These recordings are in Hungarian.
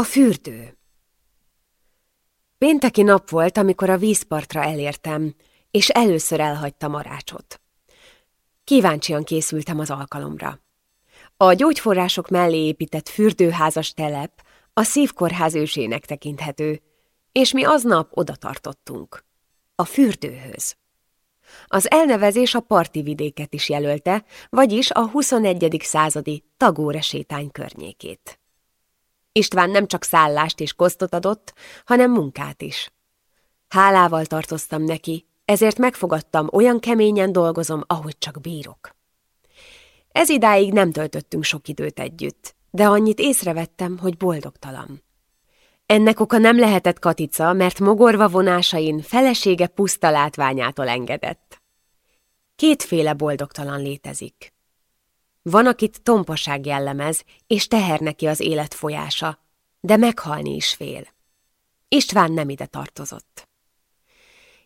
A fürdő Pénteki nap volt, amikor a vízpartra elértem, és először elhagytam a rácsot. Kíváncsian készültem az alkalomra. A gyógyforrások mellé épített fürdőházas telep a szívkórház ősének tekinthető, és mi aznap oda tartottunk. A fürdőhöz. Az elnevezés a parti vidéket is jelölte, vagyis a 21. századi Tagóre sétány környékét. István nem csak szállást és kosztot adott, hanem munkát is. Hálával tartoztam neki, ezért megfogadtam, olyan keményen dolgozom, ahogy csak bírok. Ez idáig nem töltöttünk sok időt együtt, de annyit észrevettem, hogy boldogtalan. Ennek oka nem lehetett Katica, mert mogorva vonásain felesége puszta látványától engedett. Kétféle boldogtalan létezik. Van, akit tompaság jellemez, és teher neki az élet folyása, de meghalni is fél. István nem ide tartozott.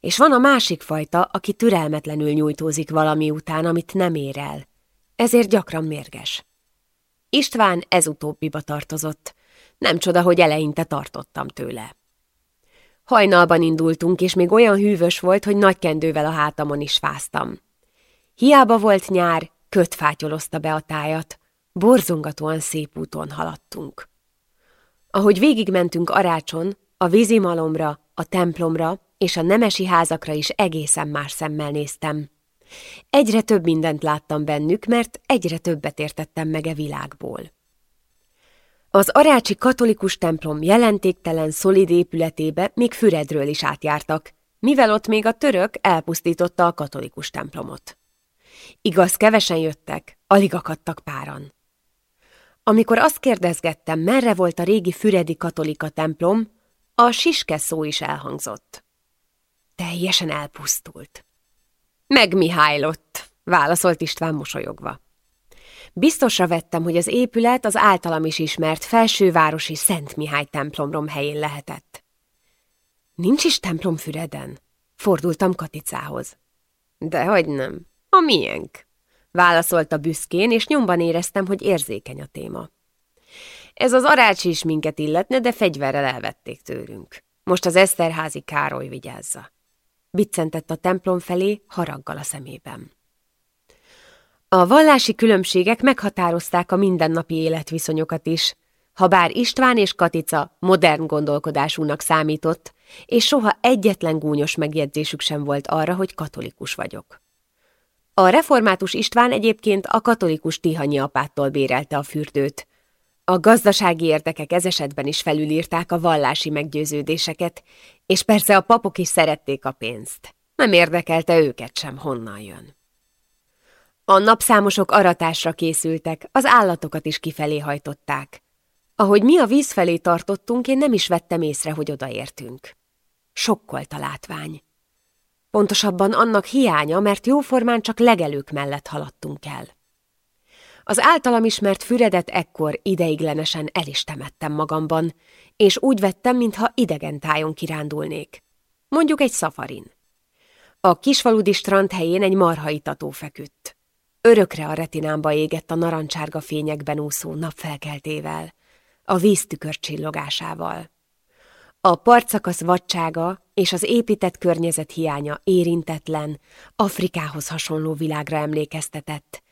És van a másik fajta, aki türelmetlenül nyújtózik valami után, amit nem ér el. Ezért gyakran mérges. István ez utóbbiba tartozott. Nem csoda, hogy eleinte tartottam tőle. Hajnalban indultunk, és még olyan hűvös volt, hogy nagy kendővel a hátamon is fáztam. Hiába volt nyár, köt fátyolozta be a tájat, borzongatóan szép úton haladtunk. Ahogy végigmentünk Arácson, a vízimalomra, a templomra és a nemesi házakra is egészen más szemmel néztem. Egyre több mindent láttam bennük, mert egyre többet értettem meg e világból. Az arácsi katolikus templom jelentéktelen, szolid épületébe még Füredről is átjártak, mivel ott még a török elpusztította a katolikus templomot. Igaz, kevesen jöttek, alig akadtak páran. Amikor azt kérdezgettem, merre volt a régi füredi katolika templom, a siske szó is elhangzott. Teljesen elpusztult. Megmihálylott, válaszolt István mosolyogva. Biztosra vettem, hogy az épület az általam is ismert felsővárosi Szent Mihály templomrom helyén lehetett. Nincs is templom Füreden? Fordultam Katicához. Dehogy nem. A miénk, válaszolta büszkén, és nyomban éreztem, hogy érzékeny a téma. Ez az arács is minket illetne, de fegyverrel elvették tőlünk. Most az Eszterházi Károly vigyázza. Biccentett a templom felé, haraggal a szemében. A vallási különbségek meghatározták a mindennapi életviszonyokat is, ha bár István és Katica modern gondolkodásúnak számított, és soha egyetlen gúnyos megjegyzésük sem volt arra, hogy katolikus vagyok. A református István egyébként a katolikus Tihanyi apától bérelte a fürdőt. A gazdasági érdekek ez esetben is felülírták a vallási meggyőződéseket, és persze a papok is szerették a pénzt. Nem érdekelte őket sem, honnan jön. A napszámosok aratásra készültek, az állatokat is kifelé hajtották. Ahogy mi a víz felé tartottunk, én nem is vettem észre, hogy odaértünk. Sokkolt a látvány. Pontosabban annak hiánya, mert jóformán csak legelők mellett haladtunk el. Az általam ismert füredet ekkor ideiglenesen el is temettem magamban, és úgy vettem, mintha idegen tájon kirándulnék. Mondjuk egy szafarin. A kisfaludi strand helyén egy marhaitató feküdt. Örökre a retinámba égett a narancsárga fényekben úszó napfelkeltével, a víztükör csillogásával. A partszakasz vadsága és az épített környezet hiánya érintetlen, Afrikához hasonló világra emlékeztetett,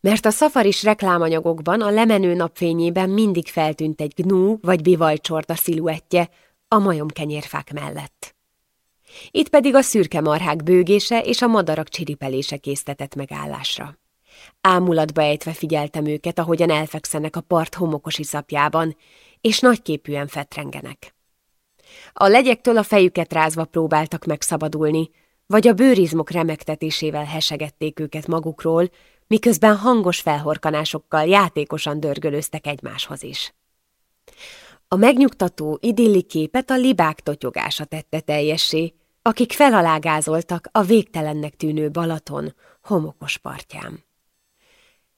mert a szafaris reklámanyagokban a lemenő napfényében mindig feltűnt egy gnú vagy bivajcsorda sziluettje a majomkenyérfák mellett. Itt pedig a szürke marhák bőgése és a madarak csiripelése késztetett megállásra. Ámulatba ejtve figyeltem őket, ahogyan elfekszenek a part homokos iszapjában, és nagyképűen fetrengenek. A legyektől a fejüket rázva próbáltak megszabadulni, vagy a bőrizmok remektetésével hesegették őket magukról, miközben hangos felhorkanásokkal játékosan dörgölöztek egymáshoz is. A megnyugtató, idilli képet a libák totyogása tette teljessé, akik felalágázoltak a végtelennek tűnő Balaton homokos partján.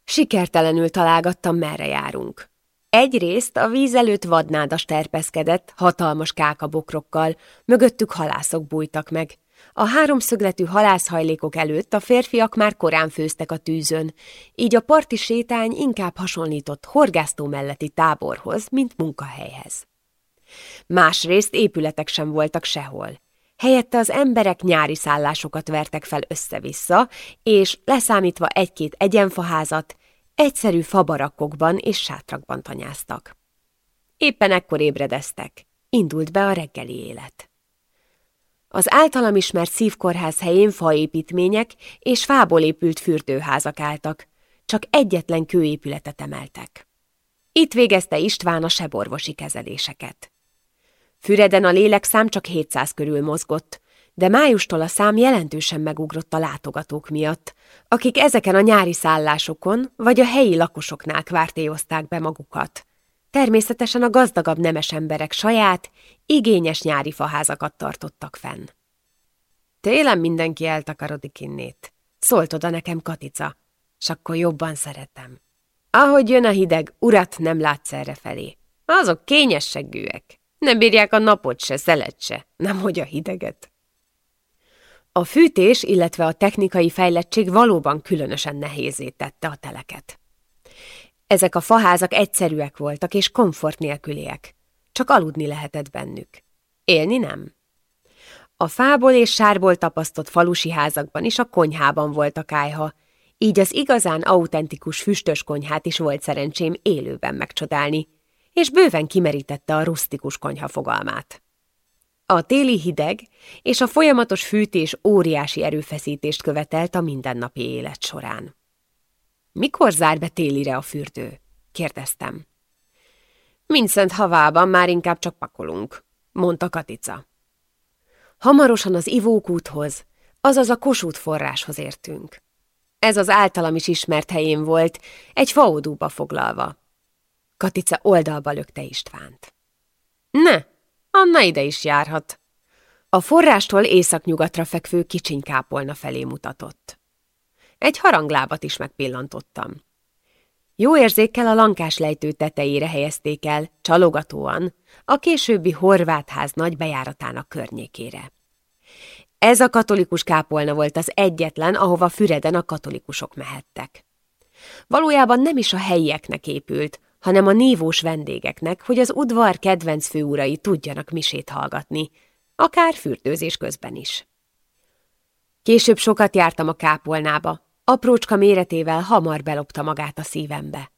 Sikertelenül találgattam, merre járunk. Egyrészt a víz előtt vadnádas terpeszkedett, hatalmas kákabokrokkal, mögöttük halászok bújtak meg. A háromszögletű halászhajlékok előtt a férfiak már korán főztek a tűzön, így a parti sétány inkább hasonlított horgásztó melletti táborhoz, mint munkahelyhez. Másrészt épületek sem voltak sehol. Helyette az emberek nyári szállásokat vertek fel össze-vissza, és leszámítva egy-két egyenfaházat, egyszerű fabarakokban és sátrakban tanyáztak. Éppen ekkor ébredeztek. Indult be a reggeli élet. Az általam ismert szívkórház helyén faépítmények és fából épült fürdőházak álltak, csak egyetlen kőépületet emeltek. Itt végezte István a seborvosi kezeléseket. Füreden a lélekszám csak 700 körül mozgott, de májustól a szám jelentősen megugrott a látogatók miatt, akik ezeken a nyári szállásokon vagy a helyi lakosoknál kvártéozták be magukat. Természetesen a gazdagabb nemes emberek saját, igényes nyári faházakat tartottak fenn. Télen mindenki eltakarodik innét. Szólt oda nekem Katica, s akkor jobban szeretem. Ahogy jön a hideg, urat nem látsz erre felé. Azok kényes seggűek. Nem bírják a napot se, szelet se, nemhogy a hideget. A fűtés, illetve a technikai fejlettség valóban különösen nehézé tette a teleket. Ezek a faházak egyszerűek voltak és komfort nélküliek. Csak aludni lehetett bennük. Élni nem. A fából és sárból tapasztott falusi házakban is a konyhában volt a kájha, így az igazán autentikus füstös konyhát is volt szerencsém élőben megcsodálni, és bőven kimerítette a rusztikus konyha fogalmát. A téli hideg és a folyamatos fűtés óriási erőfeszítést követelt a mindennapi élet során. Mikor zár be télire a fürdő? kérdeztem. Mindszent havában már inkább csak pakolunk, mondta Katica. Hamarosan az ivókúthoz, azaz a Kossuth forráshoz értünk. Ez az általam is ismert helyén volt, egy faodúba foglalva. Katica oldalba lökte Istvánt. Ne, Anna ide is járhat. A forrástól északnyugatra fekvő kicsiny kápolna felé mutatott. Egy haranglábat is megpillantottam. Jó érzékkel a lankás lejtő tetejére helyezték el, csalogatóan, a későbbi horvát ház nagy bejáratának környékére. Ez a katolikus kápolna volt az egyetlen, ahova Füreden a katolikusok mehettek. Valójában nem is a helyieknek épült, hanem a nívós vendégeknek, hogy az udvar kedvenc főurai tudjanak misét hallgatni, akár fürdőzés közben is. Később sokat jártam a kápolnába, aprócska méretével hamar belopta magát a szívembe.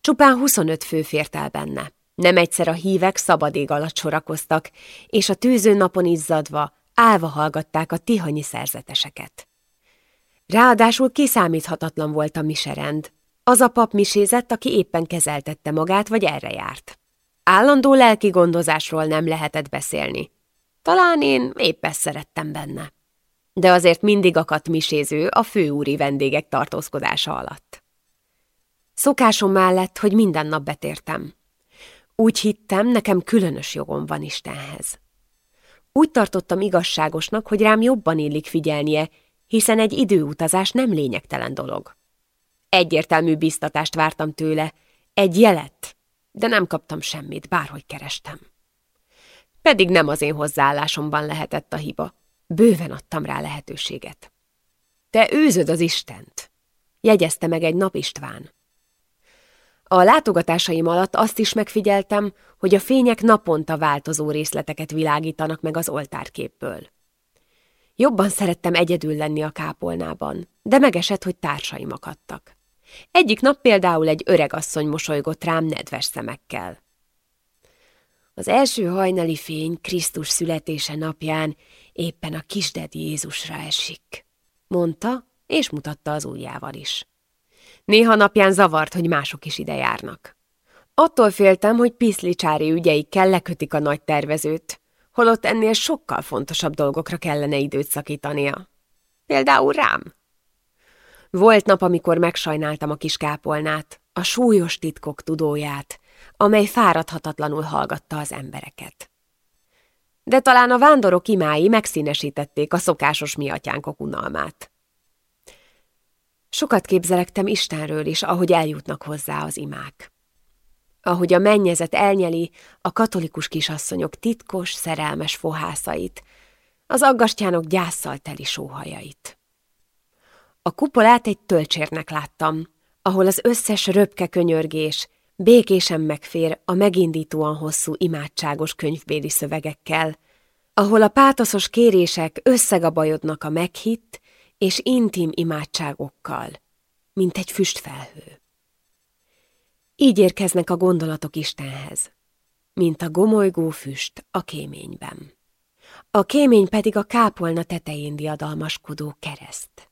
Csupán 25 fő fért el benne. Nem egyszer a hívek szabad ég alatt sorakoztak, és a tűző napon izzadva, állva hallgatták a tihanyi szerzeteseket. Ráadásul kiszámíthatatlan volt a miserend, az a pap misézett, aki éppen kezeltette magát, vagy erre járt. Állandó lelki gondozásról nem lehetett beszélni. Talán én épp ezt szerettem benne. De azért mindig akadt miséző a főúri vendégek tartózkodása alatt. Szokásom mellett, hogy minden nap betértem. Úgy hittem, nekem különös jogom van Istenhez. Úgy tartottam igazságosnak, hogy rám jobban illik figyelnie, hiszen egy időutazás nem lényegtelen dolog. Egyértelmű biztatást vártam tőle, egy jelet, de nem kaptam semmit, bárhogy kerestem. Pedig nem az én hozzáállásomban lehetett a hiba. Bőven adtam rá lehetőséget. Te őzöd az Istent, jegyezte meg egy nap István. A látogatásaim alatt azt is megfigyeltem, hogy a fények naponta változó részleteket világítanak meg az oltárképből. Jobban szerettem egyedül lenni a kápolnában, de megesett, hogy társaim akadtak. Egyik nap például egy öreg asszony mosolygott rám nedves szemekkel. Az első hajnali fény Krisztus születése napján éppen a kisded Jézusra esik, mondta, és mutatta az ujjával is. Néha napján zavart, hogy mások is ide járnak. Attól féltem, hogy piszlicsári ügyeikkel lekötik a nagy tervezőt, holott ennél sokkal fontosabb dolgokra kellene időt szakítania. Például rám. Volt nap, amikor megsajnáltam a kis kápolnát, a súlyos titkok tudóját, amely fáradhatatlanul hallgatta az embereket. De talán a vándorok imái megszínesítették a szokásos miatyánkok unalmát. Sokat képzelektem Istenről is, ahogy eljutnak hozzá az imák. Ahogy a mennyezet elnyeli a katolikus kisasszonyok titkos, szerelmes fohászait, az aggastyánok gyászsal teli sóhajait. A kupolát egy tölcsérnek láttam, ahol az összes röpke könyörgés, békésen megfér a megindítóan hosszú imádságos könyvbéli szövegekkel, ahol a pátoszos kérések összegabajodnak a meghitt és intim imádságokkal, mint egy füstfelhő. Így érkeznek a gondolatok Istenhez, mint a gomolygó füst a kéményben. A kémény pedig a kápolna tetején diadalmaskodó kereszt.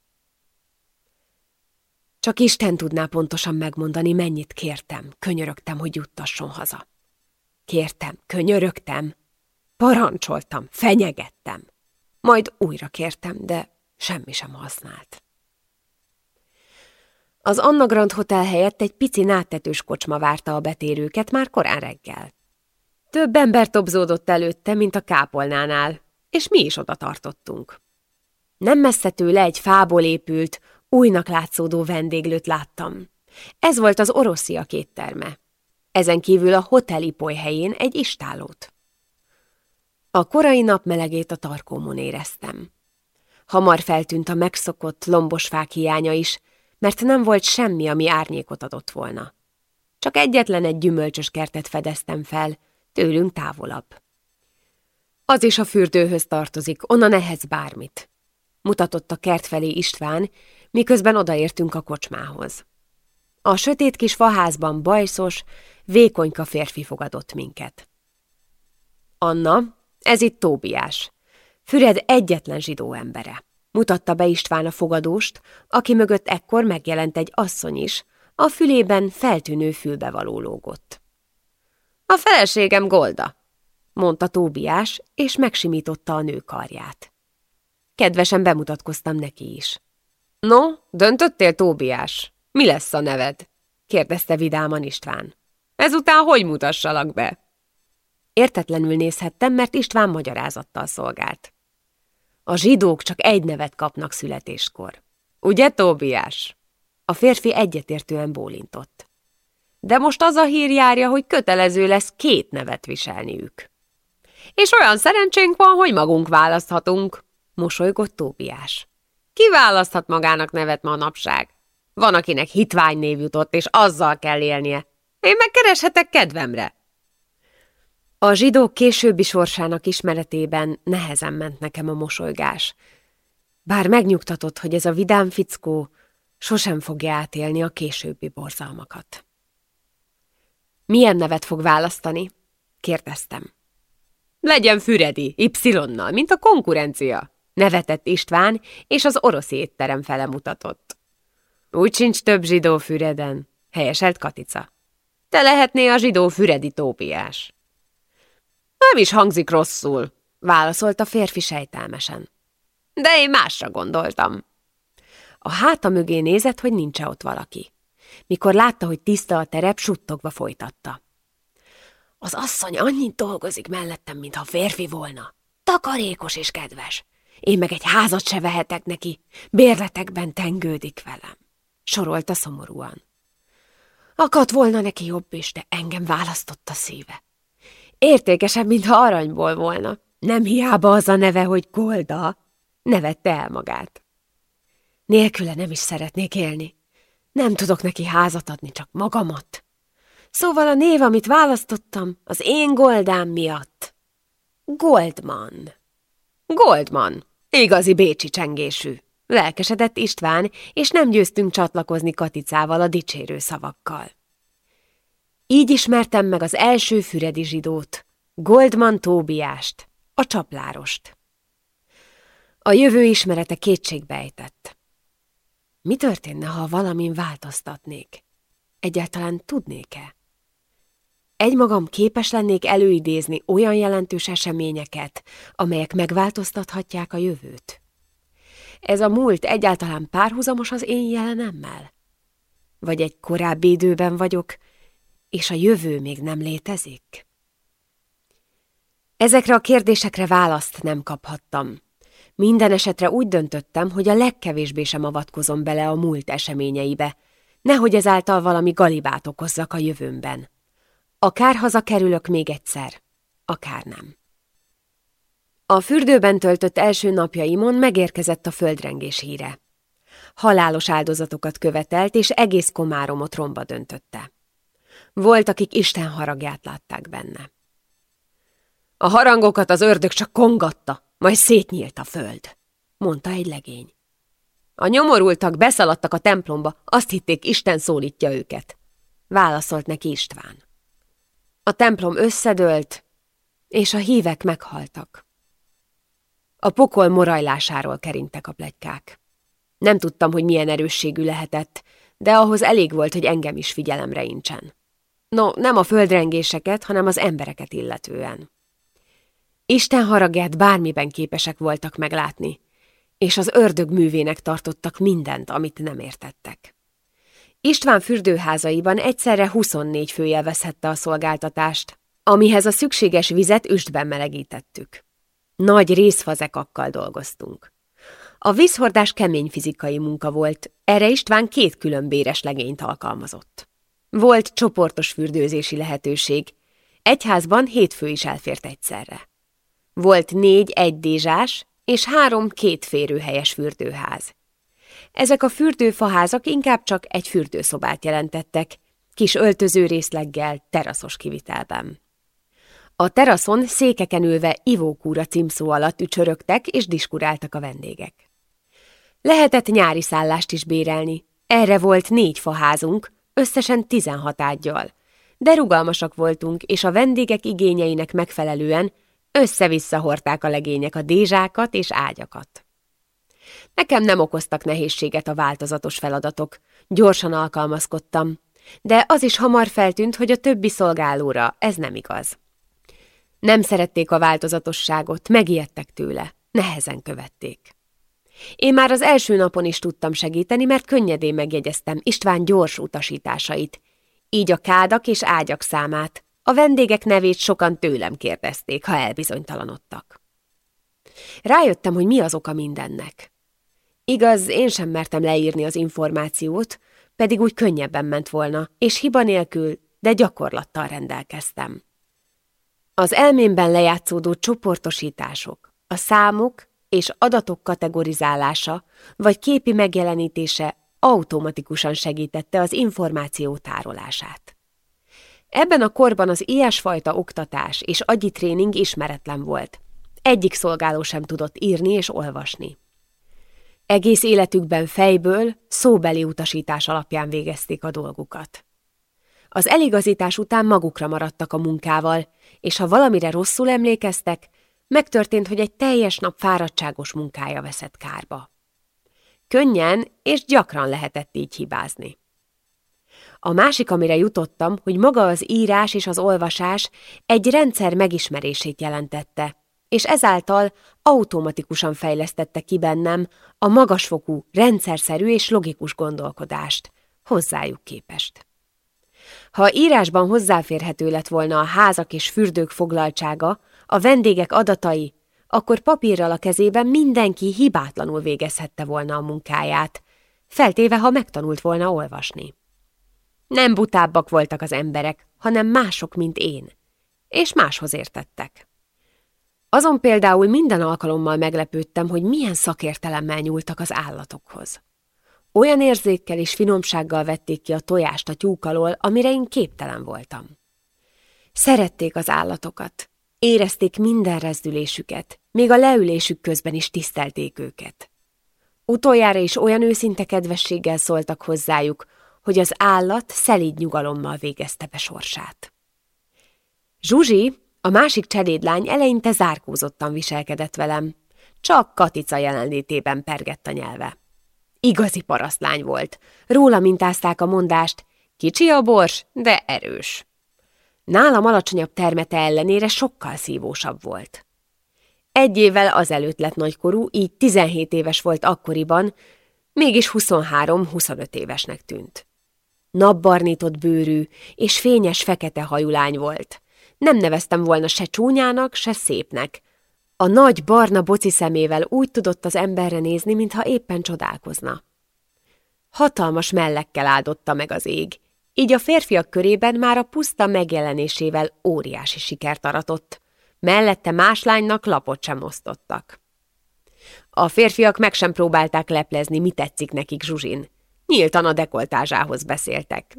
Csak Isten tudná pontosan megmondani, mennyit kértem, könyörögtem, hogy juttasson haza. Kértem, könyörögtem, parancsoltam, fenyegettem. Majd újra kértem, de semmi sem használt. Az Anna Grand Hotel helyett egy pici náttetős kocsma várta a betérőket már korán reggel. Több ember tobzódott előtte, mint a kápolnánál, és mi is oda tartottunk. Nem messze tőle egy fából épült, újnak látszódó vendéglőt láttam. Ez volt az oroszia kétterme. Ezen kívül a hotelipoly helyén egy istálót. A korai nap melegét a tarkómon éreztem. Hamar feltűnt a megszokott lombos fák hiánya is, mert nem volt semmi, ami árnyékot adott volna. Csak egyetlen egy gyümölcsös kertet fedeztem fel, tőlünk távolabb. Az is a fürdőhöz tartozik, onnan ehhez bármit. Mutatott a kert felé István, miközben odaértünk a kocsmához. A sötét kis faházban bajszos, vékonyka férfi fogadott minket. Anna, ez itt Tóbiás. Füred egyetlen zsidó embere. Mutatta be István a fogadóst, aki mögött ekkor megjelent egy asszony is, a fülében feltűnő fülbevaló lógott. A feleségem Golda, mondta Tóbiás, és megsimította a nő karját. Kedvesen bemutatkoztam neki is. No, döntöttél, Tóbiás? Mi lesz a neved? kérdezte vidáman István. Ezután hogy mutassalak be? Értetlenül nézhettem, mert István magyarázattal szolgált. A zsidók csak egy nevet kapnak születéskor. Ugye, Tóbiás? A férfi egyetértően bólintott. De most az a hír járja, hogy kötelező lesz két nevet viselniük. És olyan szerencsénk van, hogy magunk választhatunk, mosolygott Tóbiás. Ki választhat magának nevet manapság? Van, akinek hitvány név jutott, és azzal kell élnie. Én megkereshetek kedvemre. A zsidók későbbi sorsának ismeretében nehezen ment nekem a mosolygás. Bár megnyugtatott, hogy ez a vidám fickó sosem fogja átélni a későbbi borzalmakat. Milyen nevet fog választani? kérdeztem. Legyen Füredi, Y-nal, mint a konkurencia, nevetett István, és az orosz étterem fele mutatott. Úgy sincs több zsidó Füreden, helyeselt Katica. Te lehetné a zsidó Füredi tópiás. Nem is hangzik rosszul, válaszolta férfi sejtelmesen. De én másra gondoltam. A háta mögé nézett, hogy nincs ott valaki. Mikor látta, hogy tiszta a terep, suttogva folytatta. Az asszony annyit dolgozik mellettem, mintha férfi volna. Takarékos és kedves. Én meg egy házat se vehetek neki, bérletekben tengődik velem. Sorolta szomorúan. Akadt volna neki jobb is, de engem választott a szíve. Értékesebb, mintha aranyból volna. Nem hiába az a neve, hogy Golda. Nevette el magát. Nélküle nem is szeretnék élni. Nem tudok neki házat adni, csak magamat. Szóval a név, amit választottam, az én Goldám miatt. Goldman. Goldman. Igazi bécsi csengésű. Lelkesedett István, és nem győztünk csatlakozni Katicával a dicsérő szavakkal. Így ismertem meg az első füredi zsidót, Goldman Tóbiást, a csaplárost. A jövő ismerete kétségbejtett. Mi történne, ha valamin változtatnék? Egyáltalán tudnék-e? Egymagam képes lennék előidézni olyan jelentős eseményeket, amelyek megváltoztathatják a jövőt? Ez a múlt egyáltalán párhuzamos az én jelenemmel? Vagy egy korábbi időben vagyok, és a jövő még nem létezik? Ezekre a kérdésekre választ nem kaphattam. Minden esetre úgy döntöttem, hogy a legkevésbé sem avatkozom bele a múlt eseményeibe, nehogy ezáltal valami galibát okozzak a jövőmben. Akár hazakerülök még egyszer, akár nem. A fürdőben töltött első napjaimon megérkezett a földrengés híre. Halálos áldozatokat követelt, és egész komáromot romba döntötte. Volt, akik Isten haragját látták benne. A harangokat az ördög csak kongatta, majd szétnyílt a föld, mondta egy legény. A nyomorultak beszaladtak a templomba, azt hitték, Isten szólítja őket. Válaszolt neki István. A templom összedőlt, és a hívek meghaltak. A pokol morajlásáról kerintek a plegykák. Nem tudtam, hogy milyen erősségű lehetett, de ahhoz elég volt, hogy engem is figyelemre incsen. No, nem a földrengéseket, hanem az embereket illetően. Isten haragját bármiben képesek voltak meglátni, és az ördög művének tartottak mindent, amit nem értettek. István fürdőházaiban egyszerre 24 fő élvezhette a szolgáltatást, amihez a szükséges vizet üstben melegítettük. Nagy részfazekakkal dolgoztunk. A vízhordás kemény fizikai munka volt, erre István két külön béres legényt alkalmazott. Volt csoportos fürdőzési lehetőség, egy házban hét fő is elfért egyszerre. Volt négy egydézsás és három kétférőhelyes fürdőház. Ezek a fürdőfaházak inkább csak egy fürdőszobát jelentettek, kis öltöző részleggel, teraszos kivitelben. A teraszon székeken ülve ivókúra címszó alatt ücsörögtek és diskuráltak a vendégek. Lehetett nyári szállást is bérelni. Erre volt négy faházunk, összesen 16 ágyjal. De rugalmasak voltunk, és a vendégek igényeinek megfelelően össze-vissza hordták a legények a dézsákat és ágyakat. Nekem nem okoztak nehézséget a változatos feladatok, gyorsan alkalmazkodtam, de az is hamar feltűnt, hogy a többi szolgálóra ez nem igaz. Nem szerették a változatosságot, megijedtek tőle, nehezen követték. Én már az első napon is tudtam segíteni, mert könnyedén megjegyeztem István gyors utasításait, így a kádak és ágyak számát, a vendégek nevét sokan tőlem kérdezték, ha elbizonytalanodtak. Rájöttem, hogy mi az oka mindennek. Igaz, én sem mertem leírni az információt, pedig úgy könnyebben ment volna, és hiba nélkül, de gyakorlattal rendelkeztem. Az elmémben lejátszódó csoportosítások, a számok és adatok kategorizálása vagy képi megjelenítése automatikusan segítette az információ tárolását. Ebben a korban az ilyesfajta oktatás és agyi tréning ismeretlen volt. Egyik szolgáló sem tudott írni és olvasni. Egész életükben fejből, szóbeli utasítás alapján végezték a dolgukat. Az eligazítás után magukra maradtak a munkával, és ha valamire rosszul emlékeztek, megtörtént, hogy egy teljes nap fáradtságos munkája veszett kárba. Könnyen és gyakran lehetett így hibázni. A másik, amire jutottam, hogy maga az írás és az olvasás egy rendszer megismerését jelentette, és ezáltal automatikusan fejlesztette ki bennem a magasfokú, rendszerszerű és logikus gondolkodást, hozzájuk képest. Ha írásban hozzáférhető lett volna a házak és fürdők foglaltsága, a vendégek adatai, akkor papírral a kezében mindenki hibátlanul végezhette volna a munkáját, feltéve, ha megtanult volna olvasni. Nem butábbak voltak az emberek, hanem mások, mint én, és máshoz értettek. Azon például minden alkalommal meglepődtem, hogy milyen szakértelemmel nyúltak az állatokhoz. Olyan érzékkel és finomsággal vették ki a tojást a tyúk alól, amire én képtelen voltam. Szerették az állatokat, érezték minden rezdülésüket, még a leülésük közben is tisztelték őket. Utoljára is olyan őszinte kedvességgel szóltak hozzájuk, hogy az állat szelíd nyugalommal végezte be sorsát. Zsuzsi, a másik cselédlány eleinte zárkózottan viselkedett velem, csak Katica jelenlétében pergett a nyelve. Igazi parasztlány volt. Róla mintázták a mondást, kicsi a bors, de erős. Nálam alacsonyabb termete ellenére sokkal szívósabb volt. Egy évvel azelőtt lett nagykorú, így 17 éves volt akkoriban, mégis 23-25 évesnek tűnt. Napbarnított bőrű és fényes fekete hajú lány volt. Nem neveztem volna se csúnyának, se szépnek, a nagy barna boci szemével úgy tudott az emberre nézni, mintha éppen csodálkozna. Hatalmas mellekkel áldotta meg az ég, így a férfiak körében már a puszta megjelenésével óriási sikert aratott. Mellette más lánynak lapot sem osztottak. A férfiak meg sem próbálták leplezni, mi tetszik nekik Zsuzsin. Nyíltan a dekoltázsához beszéltek.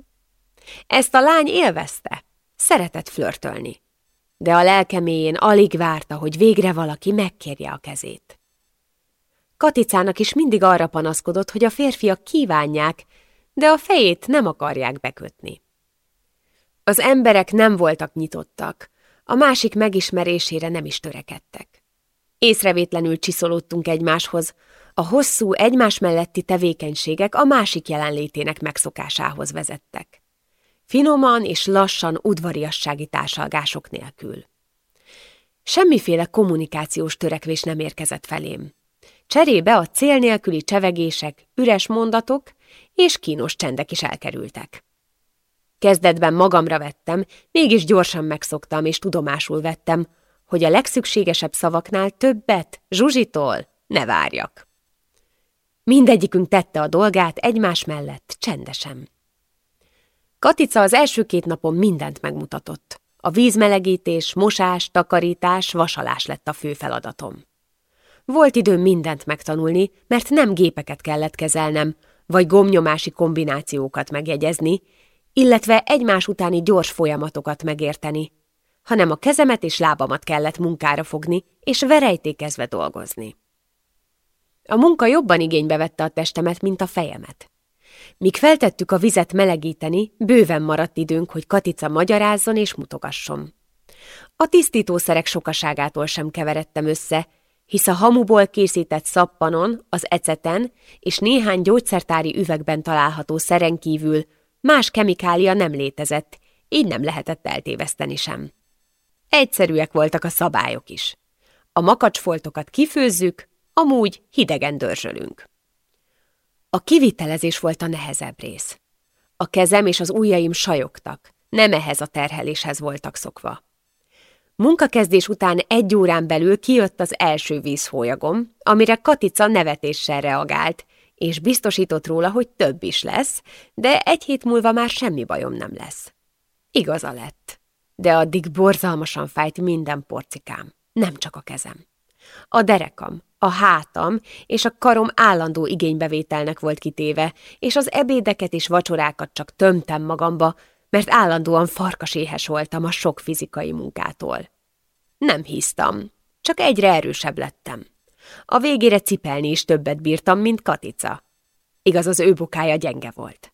Ezt a lány élvezte, szeretett flörtölni. De a lelkeméjén alig várta, hogy végre valaki megkérje a kezét. Katicának is mindig arra panaszkodott, hogy a férfiak kívánják, de a fejét nem akarják bekötni. Az emberek nem voltak nyitottak, a másik megismerésére nem is törekedtek. Észrevétlenül csiszolódtunk egymáshoz, a hosszú egymás melletti tevékenységek a másik jelenlétének megszokásához vezettek. Finoman és lassan udvariassági társalgások nélkül. Semmiféle kommunikációs törekvés nem érkezett felém. Cserébe a cél nélküli csevegések, üres mondatok és kínos csendek is elkerültek. Kezdetben magamra vettem, mégis gyorsan megszoktam és tudomásul vettem, hogy a legszükségesebb szavaknál többet Zsuzsitól ne várjak. Mindegyikünk tette a dolgát egymás mellett, csendesen. Katica az első két napon mindent megmutatott. A vízmelegítés, mosás, takarítás, vasalás lett a fő feladatom. Volt időm mindent megtanulni, mert nem gépeket kellett kezelnem, vagy gomnyomási kombinációkat megjegyezni, illetve egymás utáni gyors folyamatokat megérteni, hanem a kezemet és lábamat kellett munkára fogni, és verejtékezve dolgozni. A munka jobban igénybe vette a testemet, mint a fejemet. Míg feltettük a vizet melegíteni, bőven maradt időnk, hogy Katica magyarázzon és mutogasson. A tisztítószerek sokaságától sem keveredtem össze, hisz a hamuból készített szappanon, az eceten és néhány gyógyszertári üvegben található szeren kívül más kemikália nem létezett, így nem lehetett eltéveszteni sem. Egyszerűek voltak a szabályok is. A makacsfoltokat kifőzzük, amúgy hidegen dörzsölünk. A kivitelezés volt a nehezebb rész. A kezem és az ujjaim sajogtak, nem ehhez a terheléshez voltak szokva. Munkakezdés után egy órán belül kijött az első vízhólyagom, amire Katica nevetéssel reagált, és biztosított róla, hogy több is lesz, de egy hét múlva már semmi bajom nem lesz. Igaza lett, de addig borzalmasan fájt minden porcikám, nem csak a kezem. A derekam, a hátam és a karom állandó igénybevételnek volt kitéve, és az ebédeket és vacsorákat csak tömtem magamba, mert állandóan farkaséhes voltam a sok fizikai munkától. Nem hisztam, csak egyre erősebb lettem. A végére cipelni is többet bírtam, mint Katica. Igaz, az ő bokája gyenge volt.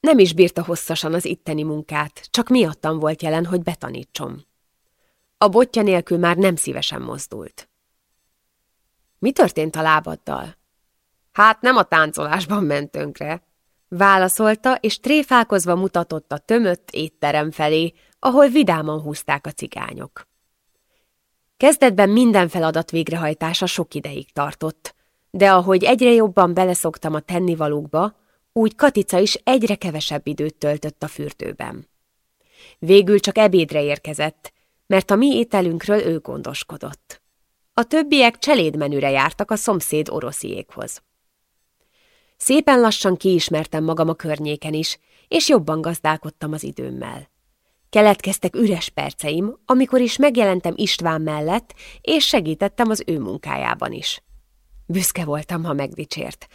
Nem is bírta hosszasan az itteni munkát, csak miattam volt jelen, hogy betanítsom. A botja nélkül már nem szívesen mozdult. Mi történt a lábaddal? Hát nem a táncolásban ment tönkre. Válaszolta, és tréfálkozva mutatott a tömött étterem felé, ahol vidáman húzták a cigányok. Kezdetben minden feladat végrehajtása sok ideig tartott, de ahogy egyre jobban beleszoktam a tennivalókba, úgy Katica is egyre kevesebb időt töltött a fürdőben. Végül csak ebédre érkezett, mert a mi ételünkről ő gondoskodott. A többiek cselédmenüre jártak a szomszéd orosziékhoz. Szépen lassan kiismertem magam a környéken is, és jobban gazdálkodtam az időmmel. Keletkeztek üres perceim, amikor is megjelentem István mellett, és segítettem az ő munkájában is. Büszke voltam, ha megdicsért,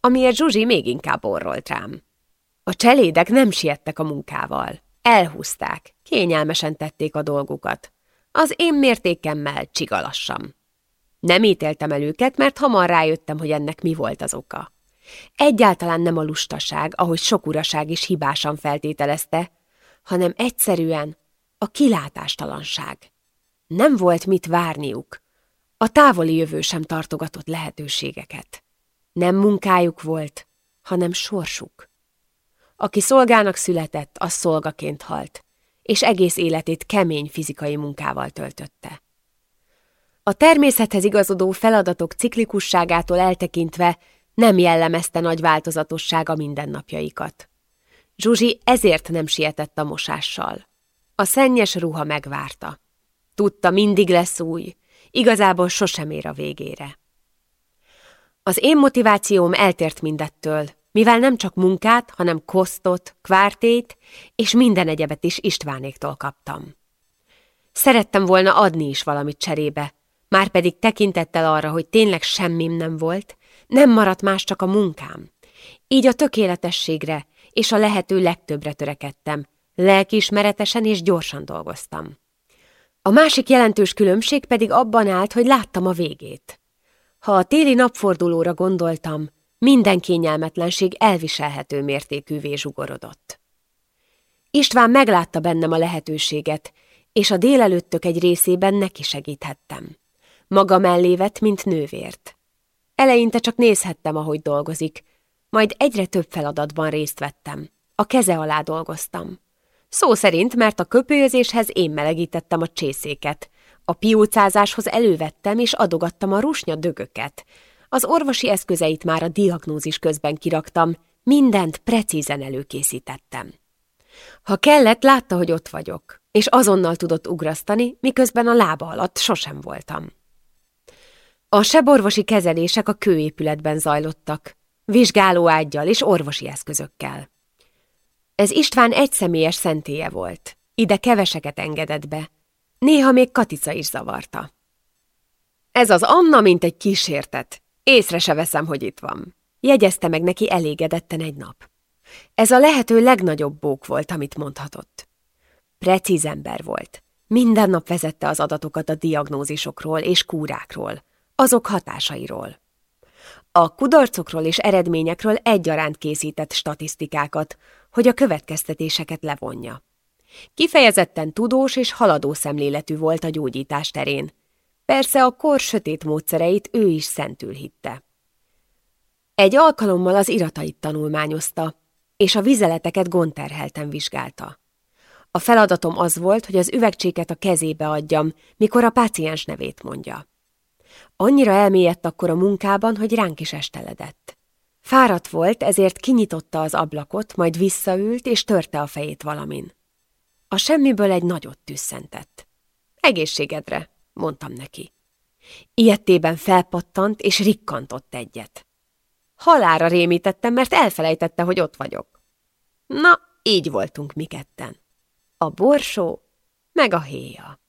amiért Zsuzsi még inkább orrolt rám. A cselédek nem siettek a munkával. Elhúzták, kényelmesen tették a dolgukat. Az én mértékemmel csigalassam. Nem ítéltem el őket, mert hamar rájöttem, hogy ennek mi volt az oka. Egyáltalán nem a lustaság, ahogy sok uraság is hibásan feltételezte, hanem egyszerűen a kilátástalanság. Nem volt mit várniuk. A távoli jövő sem tartogatott lehetőségeket. Nem munkájuk volt, hanem sorsuk. Aki szolgának született, az szolgaként halt, és egész életét kemény fizikai munkával töltötte. A természethez igazodó feladatok ciklikusságától eltekintve nem jellemezte nagy változatosság a mindennapjaikat. Zsuzsi ezért nem sietett a mosással. A szennyes ruha megvárta. Tudta, mindig lesz új, igazából sosem ér a végére. Az én motivációm eltért mindettől, mivel nem csak munkát, hanem kosztot, kvártét és minden egyebet is Istvánéktól kaptam. Szerettem volna adni is valamit cserébe, már pedig tekintettel arra, hogy tényleg semmim nem volt, nem maradt más csak a munkám. Így a tökéletességre és a lehető legtöbbre törekedtem. Lelkiismeretesen és gyorsan dolgoztam. A másik jelentős különbség pedig abban állt, hogy láttam a végét. Ha a téli napfordulóra gondoltam, minden kényelmetlenség elviselhető mértékűvé zsugorodott. István meglátta bennem a lehetőséget, és a délelőttök egy részében neki segíthettem. Maga mellé vett, mint nővért. Eleinte csak nézhettem, ahogy dolgozik, majd egyre több feladatban részt vettem. A keze alá dolgoztam. Szó szerint, mert a köpőzéshez én melegítettem a csészéket. A piócázáshoz elővettem és adogattam a rusnya dögöket. Az orvosi eszközeit már a diagnózis közben kiraktam, mindent precízen előkészítettem. Ha kellett, látta, hogy ott vagyok, és azonnal tudott ugrasztani, miközben a lába alatt sosem voltam. A seborvosi kezelések a kőépületben zajlottak, vizsgálóágyjal és orvosi eszközökkel. Ez István egyszemélyes szentélye volt, ide keveseket engedett be, néha még Katica is zavarta. Ez az Anna, mint egy kísértet, észre se veszem, hogy itt van, jegyezte meg neki elégedetten egy nap. Ez a lehető legnagyobb bók volt, amit mondhatott. Precíz ember volt. Minden nap vezette az adatokat a diagnózisokról és kúrákról, azok hatásairól. A kudarcokról és eredményekről egyaránt készített statisztikákat, hogy a következtetéseket levonja. Kifejezetten tudós és haladó szemléletű volt a gyógyítás terén. Persze a kor sötét módszereit ő is szentül hitte. Egy alkalommal az iratait tanulmányozta, és a vizeleteket gondterhelten vizsgálta. A feladatom az volt, hogy az üvegcséket a kezébe adjam, mikor a páciens nevét mondja. Annyira elmélyedt akkor a munkában, hogy ránk is esteledett. Fáradt volt, ezért kinyitotta az ablakot, majd visszaült és törte a fejét valamin. A semmiből egy nagyot tüsszentett. Egészségedre, mondtam neki. Ilyettében felpattant és rikkantott egyet. Halára rémítettem, mert elfelejtette, hogy ott vagyok. Na, így voltunk mi ketten. A borsó, meg a héja.